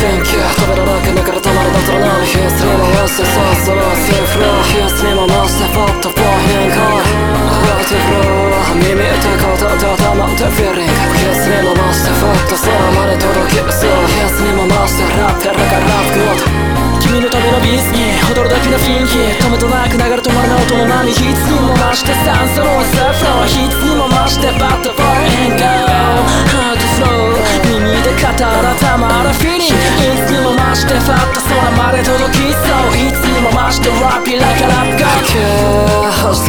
線機止めらなくだからたまるだとなるヒスにも寄せさそろセーフローヒスにも乗せフォットフォー変更ライトフロー耳ってことで頭ってフィーリングヒスにも増してフォット空まで届けそうヒスにも増してラッペラがラップゴード君のためのビーズに踊るだけの雰囲気止めとなく流れ止まらない音の波ヒッツにも増して酸素のセーフローヒッツにも増して。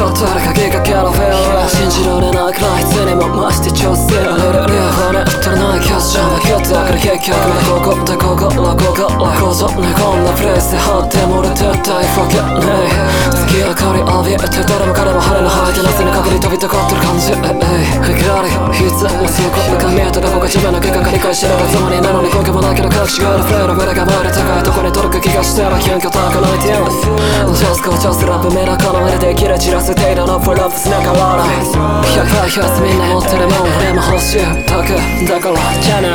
ー星と誰かけかけるフェル信じられなくないつにも増して調整レレレ骨足りないキャッシャーがギュッとから結局ここでここらここらこそねこんなプレイスで張っても俺絶対 forget ね月明かり浴びて誰も彼も晴れの吐いてなぜに限り飛びたがってる感じええ光いつもそこが見えてどこが自分の結果繰り返しながらつまりなのに根拠もないけど隠しがあるフレール胸が前で高いとこに届く気がしては謙虚高ないてよ Just go just rap メラカのでできる散らす程度のフラップスなんか笑い100は100みんな持ってるもん俺も欲しい。だけだからじゃあね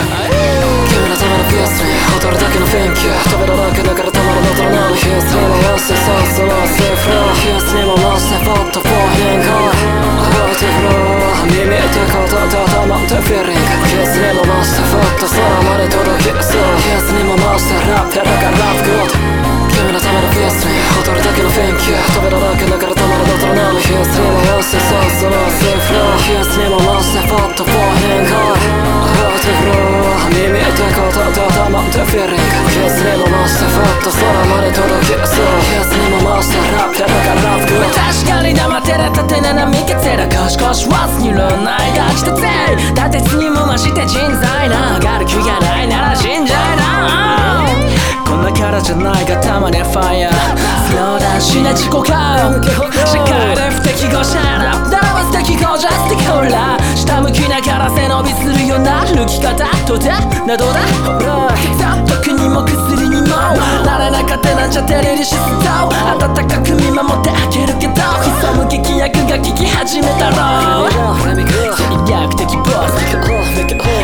君のためのピアスに踊るだけの雰囲気飛べるだけだからたまらなどのヒースにも回してそうそう。セーフロ空まで届きそうヒースにも回してラ。ップだからラ。ップゴー確かに黙ってる縦斜めけてらコシコシ忘れないが来たぜ立てつにも増して人材な上がる気がないなら死んじゃいなこんなキャラ。じゃないがたまにファイヤースローダウンしない自己感社会で不適合者ラ。ップならば素敵ゴージャス的ホラ。ーラ。下向きながら背伸びするような歩き方どうだなどだほら毒にも薬にもなれなかったなんちゃってリリシスと温かく見守ってあげるけど潜む劇薬が効き始めたろ戦略的ボス。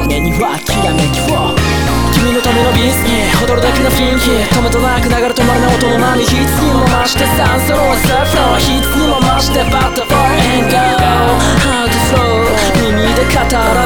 目にはきらめきを君のためのビーズに踊るだけの雰囲気止めとなく流れ止まるない音の波ヒッツにも増して酸素のサーフロー。ヒッツにも増してバットフォーエンガーハードスロー。耳で語らた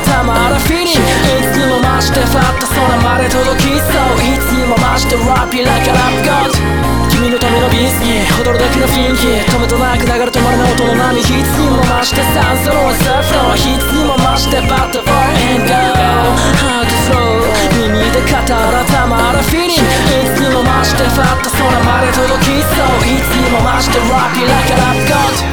のビーズに踊るだけの雰囲気止めとなく流れ止まるな音の波ヒッツにも増して酸素のサフローヒッツにも増してバットフォーエンガー。ハードスロー耳で語らたまらフィーリング。いつにも増してファット空まで届きそういつにも増してラッピーラッキーラ